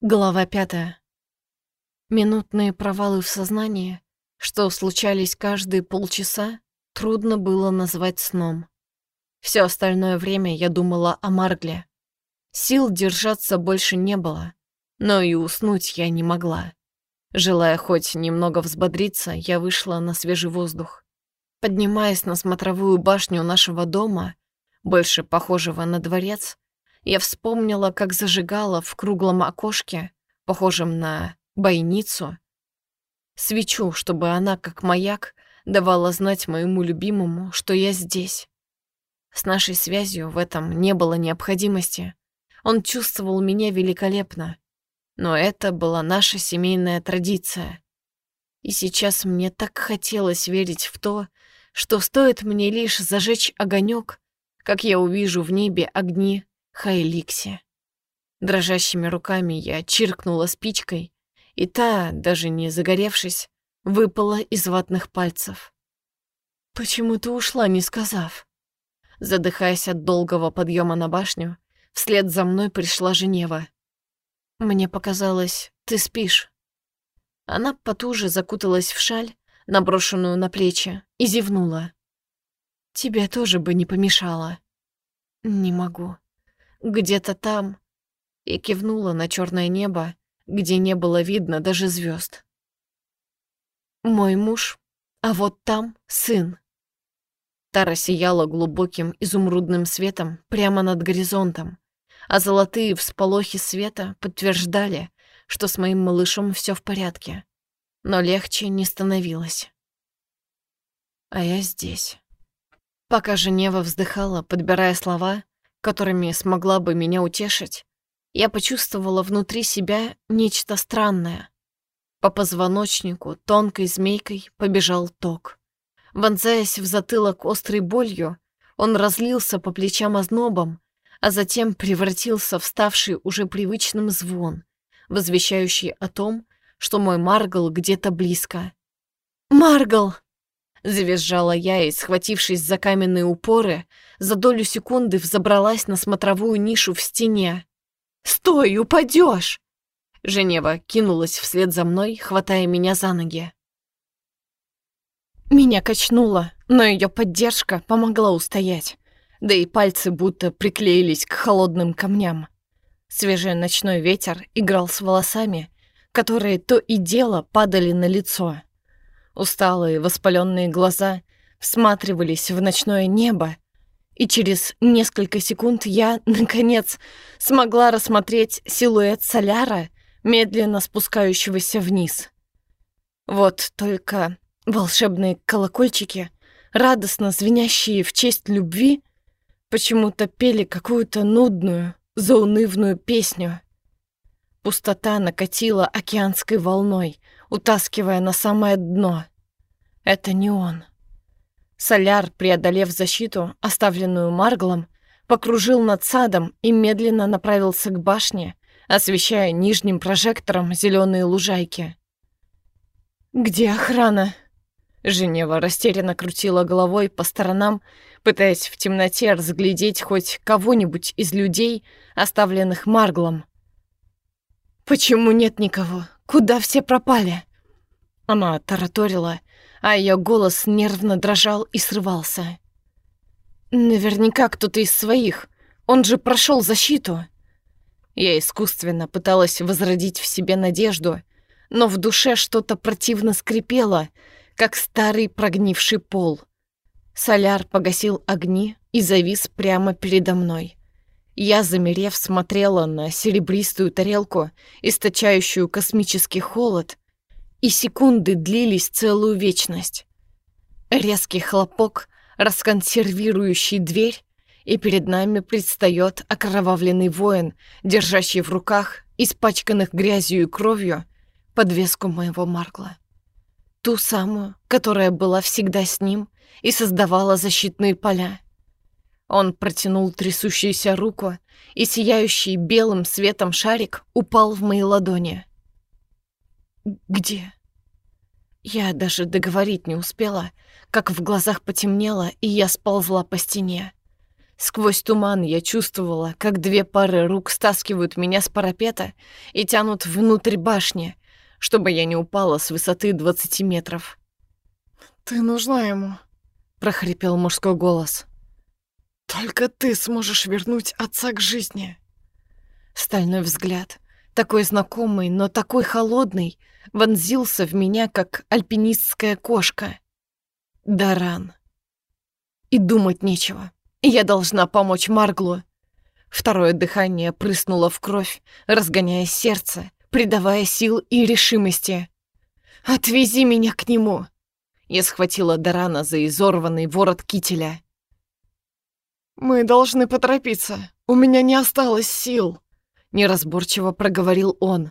Глава пятая. Минутные провалы в сознании, что случались каждые полчаса, трудно было назвать сном. Все остальное время я думала о Маргле. Сил держаться больше не было, но и уснуть я не могла. Желая хоть немного взбодриться, я вышла на свежий воздух. Поднимаясь на смотровую башню нашего дома, больше похожего на дворец, я вспомнила, как зажигала в круглом окошке, похожем на бойницу, свечу, чтобы она, как маяк, давала знать моему любимому, что я здесь. С нашей связью в этом не было необходимости. Он чувствовал меня великолепно. Но это была наша семейная традиция. И сейчас мне так хотелось верить в то, что стоит мне лишь зажечь огонек, как я увижу в небе огни Хайликсе. Дрожащими руками я чиркнула спичкой, и та, даже не загоревшись, выпала из ватных пальцев. «Почему ты ушла, не сказав?» Задыхаясь от долгого подъема на башню, вслед за мной пришла Женева. «Мне показалось, ты спишь». Она потуже закуталась в шаль, наброшенную на плечи, и зевнула. «Тебе тоже бы не помешало». «Не могу», где-то там. И кивнула на черное небо, где не было видно даже звезд. Мой муж, а вот там сын. Тара сияла глубоким изумрудным светом прямо над горизонтом, а золотые всполохи света подтверждали, что с моим малышом все в порядке. Но легче не становилось. А я здесь. Пока Женева вздыхала, подбирая слова, которыми смогла бы меня утешить, я почувствовала внутри себя нечто странное. По позвоночнику тонкой змейкой побежал ток. Вонзаясь в затылок острой болью, он разлился по плечам ознобом, а затем превратился в ставший уже привычным звон, возвещающий о том, что мой Маргал где-то близко. «Маргал!» Завизжала я и, схватившись за каменные упоры, за долю секунды взобралась на смотровую нишу в стене. «Стой, упадешь! Женева кинулась вслед за мной, хватая меня за ноги. Меня качнуло, но ее поддержка помогла устоять, да и пальцы будто приклеились к холодным камням. Свежий ночной ветер играл с волосами, которые то и дело падали на лицо. Усталые воспаленные глаза всматривались в ночное небо, и через несколько секунд я, наконец, смогла рассмотреть силуэт соляра, медленно спускающегося вниз. Вот только волшебные колокольчики, радостно звенящие в честь любви, почему-то пели какую-то нудную, заунывную песню. Пустота накатила океанской волной, утаскивая на самое дно. Это не он. Соляр, преодолев защиту, оставленную Марглом, покружил над садом и медленно направился к башне, освещая нижним прожектором зеленые лужайки. «Где охрана?» Женева растерянно крутила головой по сторонам, пытаясь в темноте разглядеть хоть кого-нибудь из людей, оставленных Марглом. «Почему нет никого? Куда все пропали?» Она тараторила, а ее голос нервно дрожал и срывался. «Наверняка кто-то из своих. Он же прошел защиту». Я искусственно пыталась возродить в себе надежду, но в душе что-то противно скрипело, как старый прогнивший пол. Соляр погасил огни и завис прямо передо мной. Я, замерев, смотрела на серебристую тарелку, источающую космический холод, и секунды длились целую вечность. Резкий хлопок, расконсервирующий дверь, и перед нами предстает окровавленный воин, держащий в руках, испачканных грязью и кровью, подвеску моего Маркла. Ту самую, которая была всегда с ним и создавала защитные поля. Он протянул трясущуюся руку, и сияющий белым светом шарик упал в мои ладони. «Где?» Я даже договорить не успела, как в глазах потемнело, и я сползла по стене. Сквозь туман я чувствовала, как две пары рук стаскивают меня с парапета и тянут внутрь башни, чтобы я не упала с высоты 20 метров. «Ты нужна ему», — прохрипел мужской голос. «Только ты сможешь вернуть отца к жизни». Стальной взгляд, такой знакомый, но такой холодный, вонзился в меня, как альпинистская кошка. Даран. И думать нечего. Я должна помочь Марглу. Второе дыхание прыснуло в кровь, разгоняя сердце, придавая сил и решимости. «Отвези меня к нему!» Я схватила Дарана за изорванный ворот кителя. «Мы должны поторопиться. У меня не осталось сил», — неразборчиво проговорил он.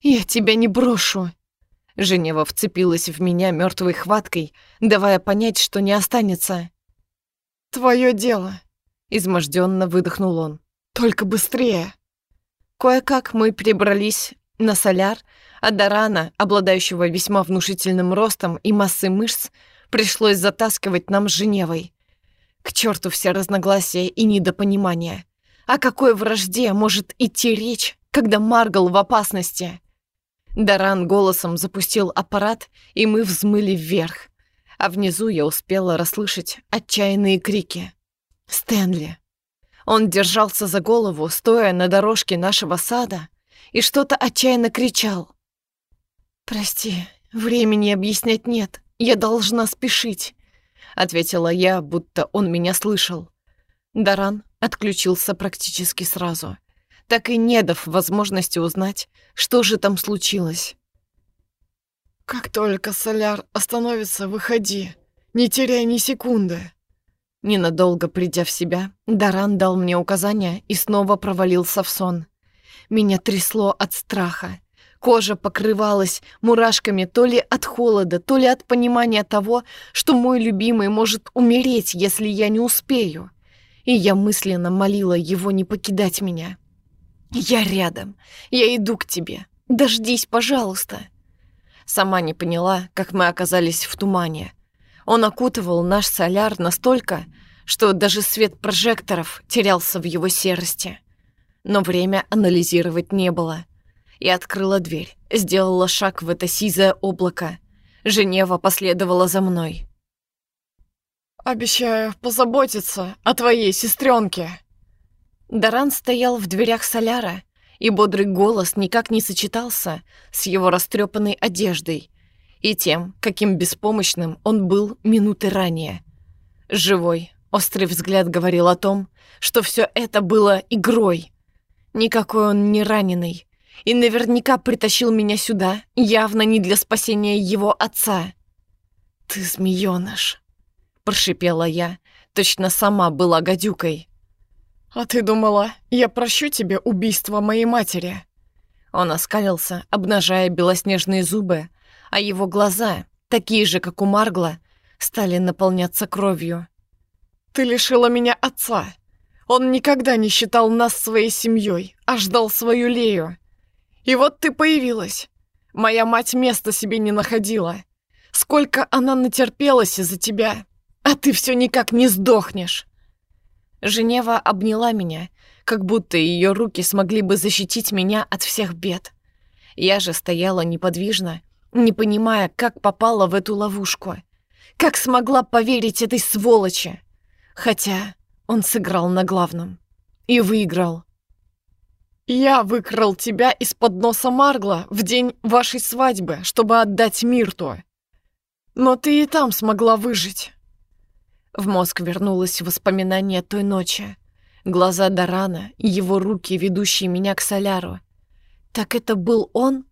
«Я тебя не брошу!» Женева вцепилась в меня мертвой хваткой, давая понять, что не останется. «Твое дело!» — изможденно выдохнул он. «Только быстрее!» Кое-как мы прибрались на соляр, а Дарана, обладающего весьма внушительным ростом и массой мышц, пришлось затаскивать нам с Женевой. К черту все разногласия и недопонимания. О какой вражде может идти речь, когда Маргал в опасности? Даран голосом запустил аппарат, и мы взмыли вверх. А внизу я успела расслышать отчаянные крики. «Стэнли!» Он держался за голову, стоя на дорожке нашего сада, и что-то отчаянно кричал. «Прости, времени объяснять нет, я должна спешить», — ответила я, будто он меня слышал. Даран отключился практически сразу так и не дав возможности узнать, что же там случилось. «Как только соляр остановится, выходи, не теряй ни секунды». Ненадолго придя в себя, Даран дал мне указания и снова провалился в сон. Меня трясло от страха. Кожа покрывалась мурашками то ли от холода, то ли от понимания того, что мой любимый может умереть, если я не успею. И я мысленно молила его не покидать меня. «Я рядом. Я иду к тебе. Дождись, пожалуйста». Сама не поняла, как мы оказались в тумане. Он окутывал наш соляр настолько, что даже свет прожекторов терялся в его серости. Но время анализировать не было. Я открыла дверь, сделала шаг в это сизое облако. Женева последовала за мной. «Обещаю позаботиться о твоей сестренке. Даран стоял в дверях соляра, и бодрый голос никак не сочетался с его растрепанной одеждой и тем, каким беспомощным он был минуты ранее. Живой, острый взгляд говорил о том, что все это было игрой. Никакой он не раненый, и наверняка притащил меня сюда, явно не для спасения его отца. «Ты змеёныш», — прошипела я, точно сама была гадюкой. «А ты думала, я прощу тебе убийство моей матери?» Он оскалился, обнажая белоснежные зубы, а его глаза, такие же, как у Маргла, стали наполняться кровью. «Ты лишила меня отца. Он никогда не считал нас своей семьей, а ждал свою Лею. И вот ты появилась. Моя мать места себе не находила. Сколько она натерпелась из-за тебя, а ты все никак не сдохнешь. Женева обняла меня, как будто ее руки смогли бы защитить меня от всех бед. Я же стояла неподвижно, не понимая, как попала в эту ловушку. Как смогла поверить этой сволочи? Хотя он сыграл на главном. И выиграл. «Я выкрал тебя из-под носа Маргла в день вашей свадьбы, чтобы отдать Мирту. Но ты и там смогла выжить. В мозг вернулось воспоминание той ночи. Глаза Дарана, его руки, ведущие меня к соляру. Так это был он?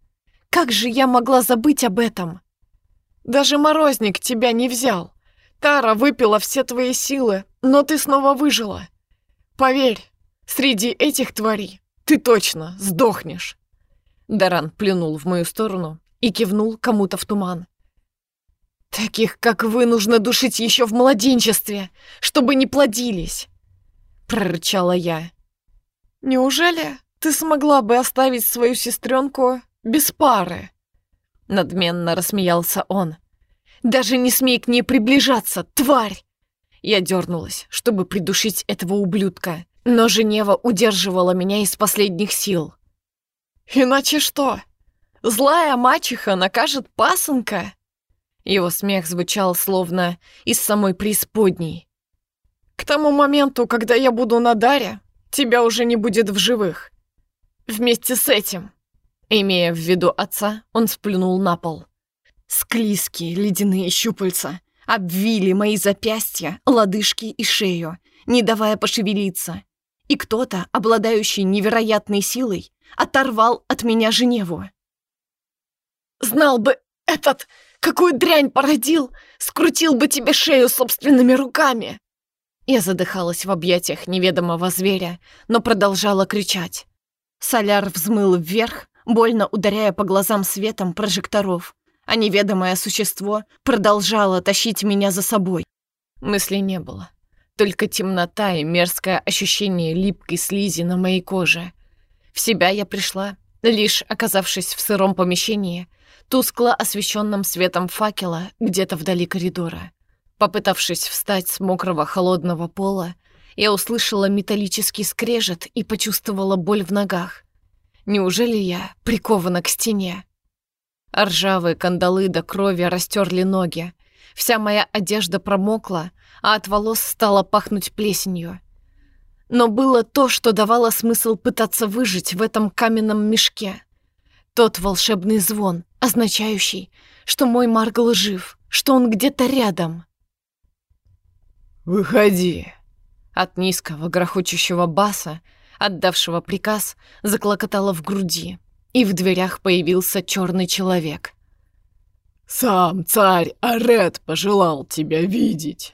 Как же я могла забыть об этом? Даже морозник тебя не взял. Тара выпила все твои силы, но ты снова выжила. Поверь, среди этих тварей ты точно сдохнешь. Даран плюнул в мою сторону и кивнул кому-то в туман. «Таких, как вы, нужно душить еще в младенчестве, чтобы не плодились!» Прорычала я. «Неужели ты смогла бы оставить свою сестренку без пары?» Надменно рассмеялся он. «Даже не смей к ней приближаться, тварь! Я дернулась, чтобы придушить этого ублюдка, но Женева удерживала меня из последних сил. «Иначе что? Злая мачеха накажет пасынка?» Его смех звучал словно из самой преисподней. «К тому моменту, когда я буду на Даре, тебя уже не будет в живых. Вместе с этим». Имея в виду отца, он сплюнул на пол. Склизкие ледяные щупальца обвили мои запястья, лодыжки и шею, не давая пошевелиться. И кто-то, обладающий невероятной силой, оторвал от меня Женеву. «Знал бы этот, какую дрянь породил, скрутил бы тебе шею собственными руками!» Я задыхалась в объятиях неведомого зверя, но продолжала кричать. Соляр взмыл вверх, больно ударяя по глазам светом прожекторов, а неведомое существо продолжало тащить меня за собой. Мыслей не было. Только темнота и мерзкое ощущение липкой слизи на моей коже. В себя я пришла, лишь оказавшись в сыром помещении, тускло освещенном светом факела где-то вдали коридора. Попытавшись встать с мокрого холодного пола, я услышала металлический скрежет и почувствовала боль в ногах. Неужели я прикована к стене? Ржавые кандалы до крови растерли ноги. Вся моя одежда промокла, а от волос стало пахнуть плесенью. Но было то, что давало смысл пытаться выжить в этом каменном мешке. Тот волшебный звон, означающий, что мой Маргл жив, что он где-то рядом. «Выходи!» От низкого грохочущего баса, отдавшего приказ, заклокотало в груди и в дверях появился черный человек. «Сам царь Арет пожелал тебя видеть».